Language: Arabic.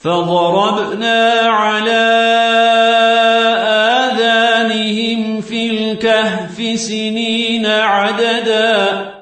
فضربنا على آذانهم في الكهف سنين عددا.